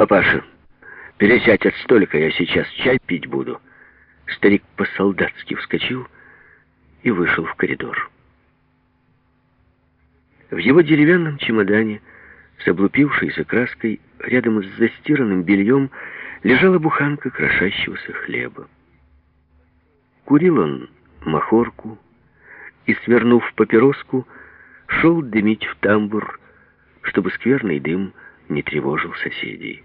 «Папаша, пересядь от столика, я сейчас чай пить буду». Старик по-солдатски вскочил и вышел в коридор. В его деревянном чемодане с облупившейся краской рядом с застиранным бельем лежала буханка крошащегося хлеба. Курил он махорку и, свернув папироску, шел дымить в тамбур, чтобы скверный дым не тревожил соседей.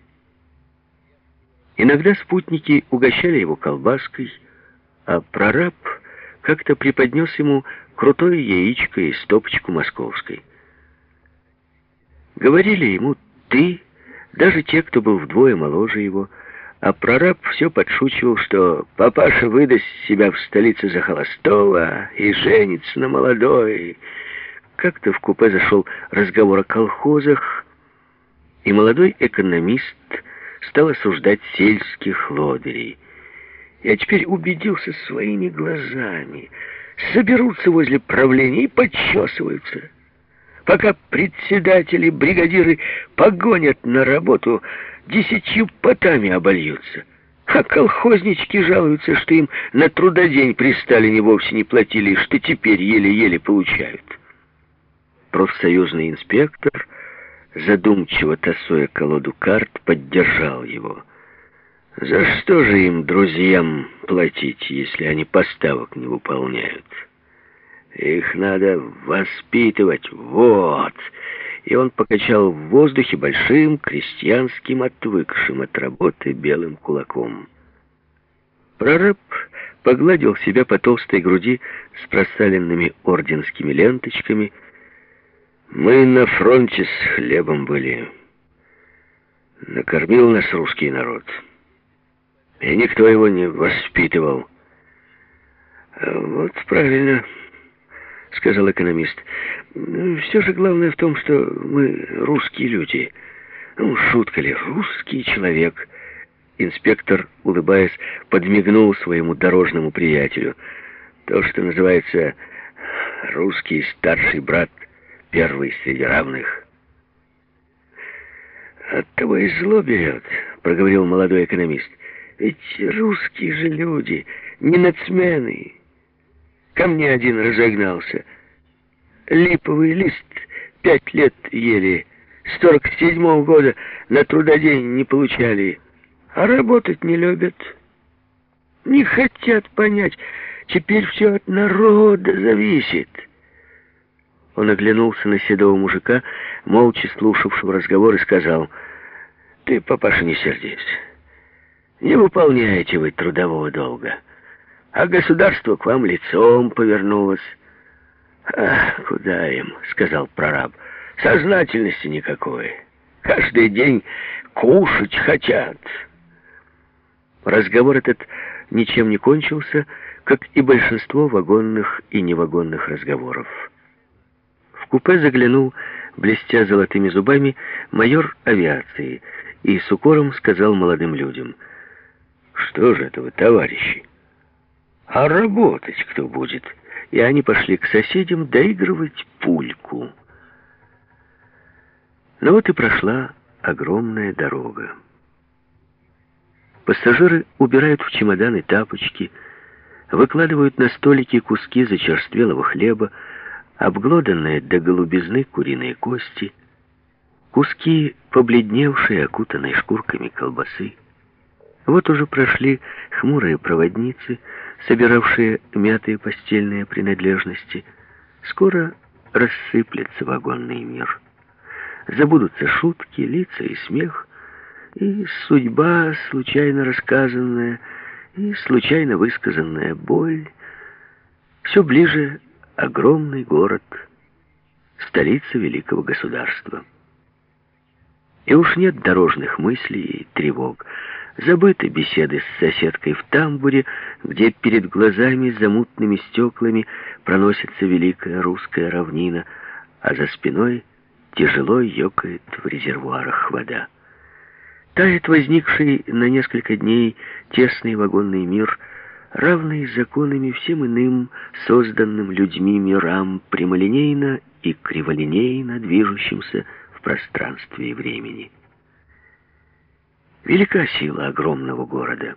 Иногда спутники угощали его колбаской, а прораб как-то преподнес ему крутое яичко и стопочку московской. Говорили ему «ты», даже те, кто был вдвое моложе его, а прораб все подшучивал, что папаша выдаст себя в столице за холостого и женится на молодой. Как-то в купе зашел разговор о колхозах, и молодой экономист стал осуждать сельских лодырей. Я теперь убедился своими глазами. Соберутся возле правления и подчесываются. Пока председатели, бригадиры погонят на работу, десятью потами обольются. А колхознички жалуются, что им на трудодень при Сталине вовсе не платили, что теперь еле-еле получают. Профсоюзный инспектор, задумчиво тасуя колоду карт, поддержал его. За что же им, друзьям, платить, если они поставок не выполняют? Их надо воспитывать, вот. И он покачал в воздухе большим крестьянским, отвыкшим от работы белым кулаком. Прораб погладил себя по толстой груди с просаленными орденскими ленточками. Мы на фронте с хлебом были. Накормил нас русский народ. И никто его не воспитывал. А вот правильно, сказал экономист. Все же главное в том, что мы русские люди. Ну, шутка ли, русский человек. Инспектор, улыбаясь, подмигнул своему дорожному приятелю. То, что называется русский старший брат, первый среди равных. От того и зло берет, проговорил молодой экономист. Ведь русские же люди, не нацмены. Ко мне один разогнался. Липовый лист пять лет ели. Сорок седьмого года на трудодень не получали. А работать не любят. Не хотят понять. Теперь все от народа зависит. Он оглянулся на седого мужика, молча слушавшего разговор, и сказал, «Ты, папаша, не сердись. Не выполняете вы трудового долга, а государство к вам лицом повернулось». «Ах, куда им?» — сказал прораб. «Сознательности никакой. Каждый день кушать хотят». Разговор этот ничем не кончился, как и большинство вагонных и невагонных разговоров. Купе заглянул, блестя золотыми зубами, майор авиации и с укором сказал молодым людям, «Что же это вы, товарищи? А работать кто будет?» И они пошли к соседям доигрывать пульку. Но вот и прошла огромная дорога. Пассажиры убирают в чемоданы тапочки, выкладывают на столики куски зачерствелого хлеба, обглоданные до голубизны куриные кости, куски побледневшие, окутанные шкурками колбасы. Вот уже прошли хмурые проводницы, собиравшие мятые постельные принадлежности. Скоро рассыплется вагонный мир. Забудутся шутки, лица и смех, и судьба, случайно рассказанная, и случайно высказанная боль. Все ближе огромный город, столица великого государства. И уж нет дорожных мыслей и тревог, Забыты беседы с соседкой в тамбуре, где перед глазами за мутными стеклами проносится великая русская равнина, а за спиной тяжело ёкает в резервуарах вода. Тает возникший на несколько дней тесный вагонный мир, равный законами всем иным, созданным людьми мирам, прямолинейно и криволинейно движущимся в пространстве и времени. Велика сила огромного города.